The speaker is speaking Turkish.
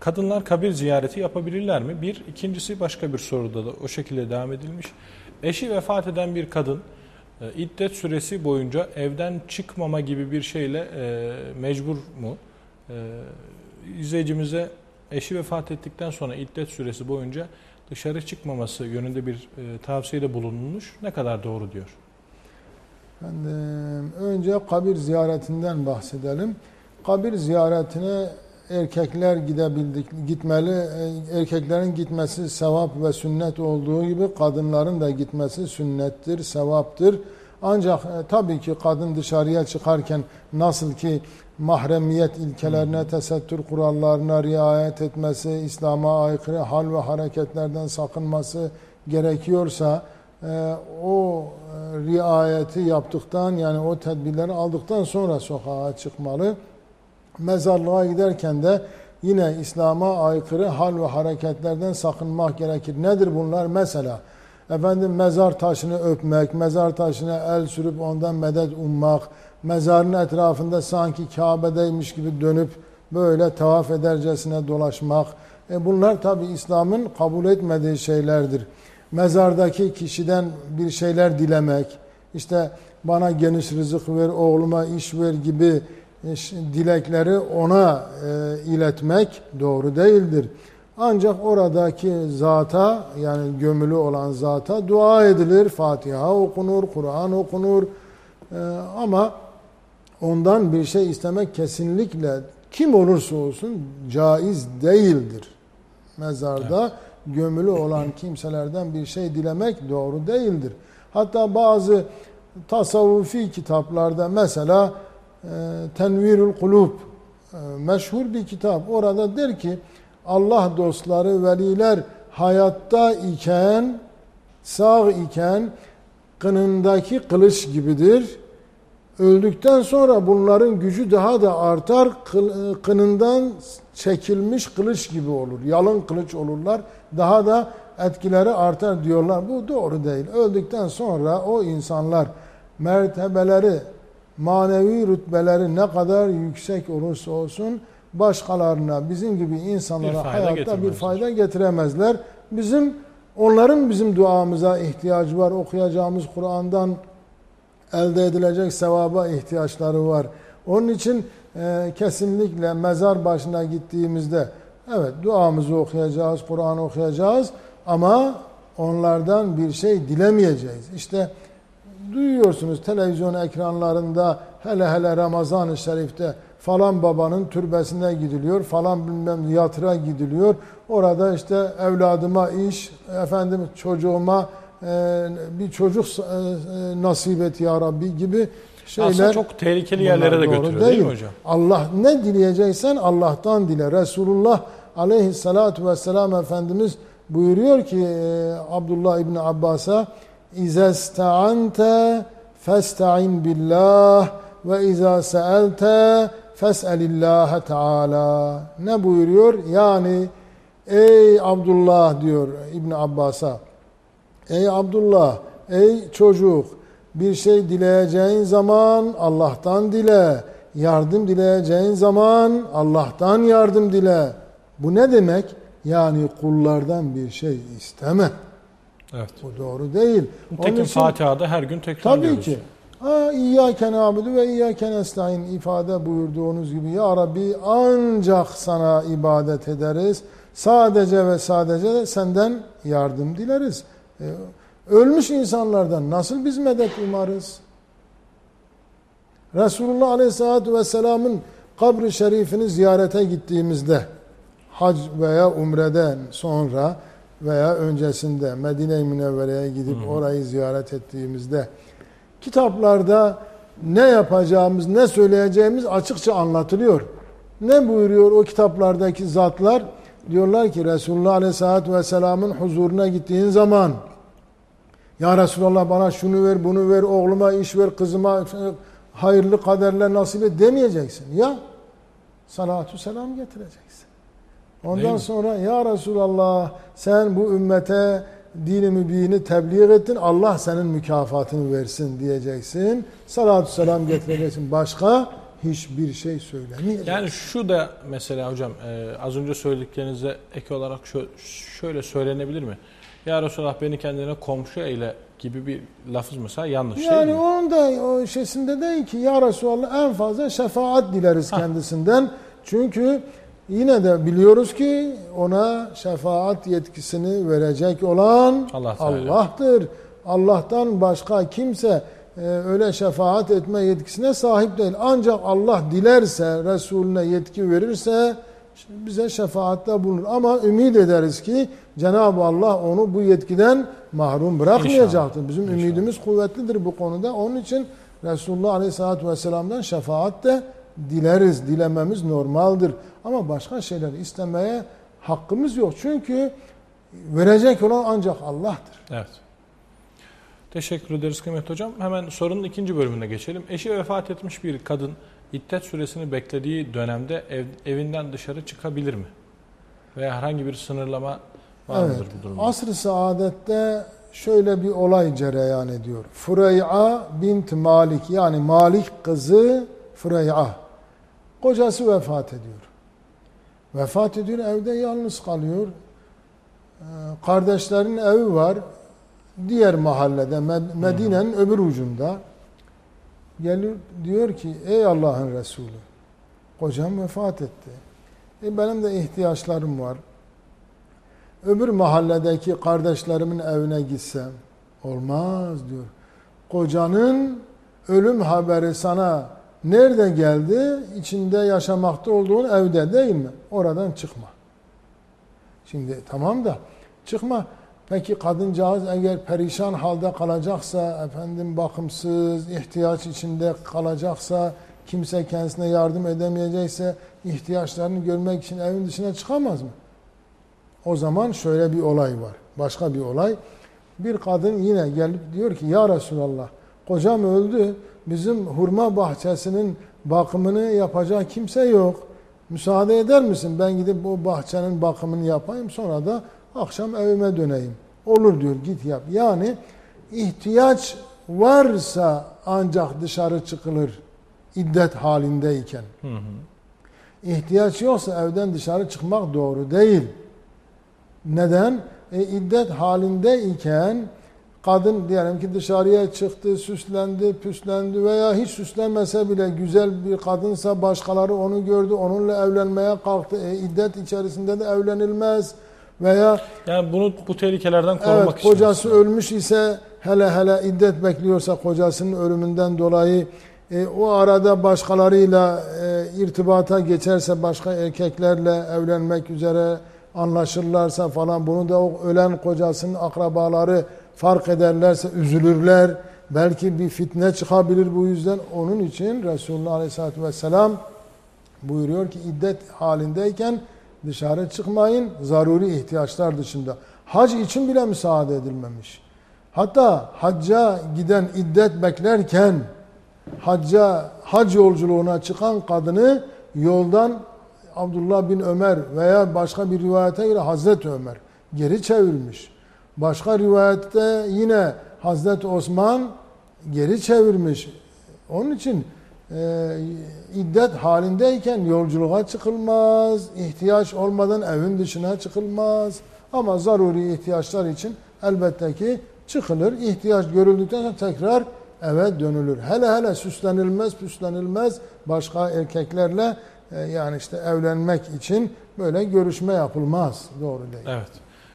Kadınlar kabir ziyareti yapabilirler mi? Bir. ikincisi başka bir soruda da o şekilde devam edilmiş. Eşi vefat eden bir kadın e, iddet süresi boyunca evden çıkmama gibi bir şeyle e, mecbur mu? E, izleyicimize eşi vefat ettikten sonra iddet süresi boyunca dışarı çıkmaması yönünde bir e, tavsiyede bulunmuş. Ne kadar doğru diyor? Efendim, önce kabir ziyaretinden bahsedelim. Kabir ziyaretine erkekler gidebildik, gitmeli, e, erkeklerin gitmesi sevap ve sünnet olduğu gibi kadınların da gitmesi sünnettir, sevaptır. Ancak e, tabii ki kadın dışarıya çıkarken nasıl ki mahremiyet ilkelerine, tesettür kurallarına riayet etmesi, İslam'a aykırı hal ve hareketlerden sakınması gerekiyorsa e, o e, riayeti yaptıktan yani o tedbirleri aldıktan sonra sokağa çıkmalı. Mezarlığa giderken de yine İslam'a aykırı hal ve hareketlerden sakınmak gerekir. Nedir bunlar? Mesela efendim mezar taşını öpmek, mezar taşına el sürüp ondan medet ummak, mezarın etrafında sanki Kabe'deymiş gibi dönüp böyle tavaf edercesine dolaşmak. E bunlar tabi İslam'ın kabul etmediği şeylerdir. Mezardaki kişiden bir şeyler dilemek, işte bana geniş rızık ver, oğluma iş ver gibi dilekleri ona e, iletmek doğru değildir. Ancak oradaki zata yani gömülü olan zata dua edilir, Fatiha okunur, Kur'an okunur. E, ama ondan bir şey istemek kesinlikle kim olursa olsun caiz değildir. Mezarda gömülü olan kimselerden bir şey dilemek doğru değildir. Hatta bazı tasavvufi kitaplarda mesela e, Tenvirül Kulub e, meşhur bir kitap. Orada der ki Allah dostları, veliler hayatta iken, sağ iken kınındaki kılıç gibidir öldükten sonra bunların gücü daha da artar. Kınından çekilmiş kılıç gibi olur. Yalın kılıç olurlar. Daha da etkileri artar diyorlar. Bu doğru değil. Öldükten sonra o insanlar mertebeleri, manevi rütbeleri ne kadar yüksek olursa olsun başkalarına, bizim gibi insanlara hayatta bir fayda getiremezler. Bizim onların bizim duamıza ihtiyacı var. Okuyacağımız Kur'an'dan elde edilecek sevaba ihtiyaçları var. Onun için e, kesinlikle mezar başına gittiğimizde evet duamızı okuyacağız, Kur'an okuyacağız ama onlardan bir şey dilemeyeceğiz. İşte duyuyorsunuz televizyon ekranlarında hele hele Ramazan-ı Şerif'te falan babanın türbesine gidiliyor, falan bilmem yatıra gidiliyor. Orada işte evladıma iş, efendim çocuğuma ee, bir çocuk e, e, nasip et ya Rabbi gibi şeyler. Aslında çok tehlikeli yerlere de götürüyor değil. değil mi hocam? Allah ne dileyeceksen Allah'tan dile. Resulullah aleyhissalatu vesselam Efendimiz buyuruyor ki e, Abdullah İbni Abbas'a İzesta'ante festa'in billah ve izâ se'elte fes'elillâhe teâlâ. Ne buyuruyor? Yani ey Abdullah diyor İbni Abbas'a Ey Abdullah, ey çocuk bir şey dileyeceğin zaman Allah'tan dile. Yardım dileyeceğin zaman Allah'tan yardım dile. Bu ne demek? Yani kullardan bir şey isteme. Evet. Bu doğru değil. Tekin için, Fatiha'da her gün tekrarlıyoruz. Tabii ki. Ha, İyyâke nâbudu ve İyyâke nestaîn ifade buyurduğunuz gibi Ya Rabbi ancak sana ibadet ederiz. Sadece ve sadece de senden yardım dileriz. E, ölmüş insanlardan nasıl biz medet umarız? Resulullah Aleyhisselatü Vesselam'ın kabri şerifini ziyarete gittiğimizde hac veya umreden sonra veya öncesinde Medine-i Münevvere'ye gidip hı hı. orayı ziyaret ettiğimizde kitaplarda ne yapacağımız, ne söyleyeceğimiz açıkça anlatılıyor. Ne buyuruyor o kitaplardaki zatlar? Diyorlar ki Resulullah Aleyhisselatü Vesselam'ın huzuruna gittiğin zaman Ya Resulallah bana şunu ver, bunu ver, oğluma iş ver, kızıma hayırlı kaderler nasip et demeyeceksin. Ya salatü selam getireceksin. Ondan sonra ya Resulallah sen bu ümmete dini mübini tebliğ ettin. Allah senin mükafatını versin diyeceksin. Salatü selam getireceksin. Başka hiçbir şey söylemeyecek. Yani şu da mesela hocam e, az önce söylediklerinize ek olarak şö- şöyle söylenebilir mi? Ya Resulallah beni kendine komşu eyle gibi bir lafız mesela yanlış değil Yani mi? onun da o şeysinde değil ki ya Resulallah en fazla şefaat dileriz Ha. kendisinden. Çünkü yine de biliyoruz ki ona şefaat yetkisini verecek olan Allah. Allah'tır. Allah'tan başka kimse e, öyle şefaat etme yetkisine sahip değil. Ancak Allah dilerse, Resulüne yetki verirse bize şefaatte bulunur. Ama ümit ederiz ki Cenab-ı Allah onu bu yetkiden mahrum bırakmayacaktır. Bizim İnşallah. ümidimiz kuvvetlidir bu konuda. Onun için Resulullah Aleyhisselatü Vesselam'dan şefaat de dileriz. Dilememiz normaldir. Ama başka şeyler istemeye hakkımız yok. Çünkü verecek olan ancak Allah'tır. Evet. Teşekkür ederiz kıymetli hocam. Hemen sorunun ikinci bölümüne geçelim. Eşi vefat etmiş bir kadın iddet süresini beklediği dönemde ev, evinden dışarı çıkabilir mi? Veya herhangi bir sınırlama var mıdır bu durumda? Asr-ı saadette şöyle bir olay cereyan ediyor. Furey'a bint Malik yani Malik kızı Furey'a. Kocası vefat ediyor. Vefat ediyor evde yalnız kalıyor. Ee, Kardeşlerin evi var. Diğer mahallede Med- Medine'nin öbür ucunda. Geliyor diyor ki ey Allah'ın Resulü kocam vefat etti. E benim de ihtiyaçlarım var öbür mahalledeki kardeşlerimin evine gitsem olmaz diyor. Kocanın ölüm haberi sana nerede geldi? İçinde yaşamakta olduğun evde değil mi? Oradan çıkma. Şimdi tamam da çıkma. Peki kadıncağız eğer perişan halde kalacaksa, efendim bakımsız, ihtiyaç içinde kalacaksa, kimse kendisine yardım edemeyecekse ihtiyaçlarını görmek için evin dışına çıkamaz mı? O zaman şöyle bir olay var. Başka bir olay. Bir kadın yine gelip diyor ki ya Resulallah kocam öldü. Bizim hurma bahçesinin bakımını yapacak kimse yok. Müsaade eder misin? Ben gidip o bahçenin bakımını yapayım sonra da akşam evime döneyim. Olur diyor git yap. Yani ihtiyaç varsa ancak dışarı çıkılır iddet halindeyken. Hı hı. İhtiyaç yoksa evden dışarı çıkmak doğru değil. Neden? E, iddet halindeyken kadın diyelim ki dışarıya çıktı, süslendi, püslendi veya hiç süslenmese bile güzel bir kadınsa başkaları onu gördü, onunla evlenmeye kalktı. E, iddet içerisinde de evlenilmez. Veya Yani bunu bu tehlikelerden korumak evet için. kocası ölmüş ise hele hele iddet bekliyorsa kocasının ölümünden dolayı e, o arada başkalarıyla e, irtibata geçerse başka erkeklerle evlenmek üzere anlaşırlarsa falan bunu da o ölen kocasının akrabaları fark ederlerse üzülürler. Belki bir fitne çıkabilir bu yüzden. Onun için Resulullah Aleyhisselatü Vesselam buyuruyor ki iddet halindeyken dışarı çıkmayın zaruri ihtiyaçlar dışında. Hac için bile müsaade edilmemiş. Hatta hacca giden iddet beklerken hacca hac yolculuğuna çıkan kadını yoldan Abdullah bin Ömer veya başka bir rivayete göre Hazreti Ömer geri çevirmiş. Başka rivayette yine Hazreti Osman geri çevirmiş. Onun için e, iddet halindeyken yolculuğa çıkılmaz, ihtiyaç olmadan evin dışına çıkılmaz. Ama zaruri ihtiyaçlar için elbette ki çıkılır. İhtiyaç görüldükten sonra tekrar eve dönülür. Hele hele süslenilmez, püslenilmez başka erkeklerle e, yani işte evlenmek için böyle görüşme yapılmaz. Doğru değil. Evet.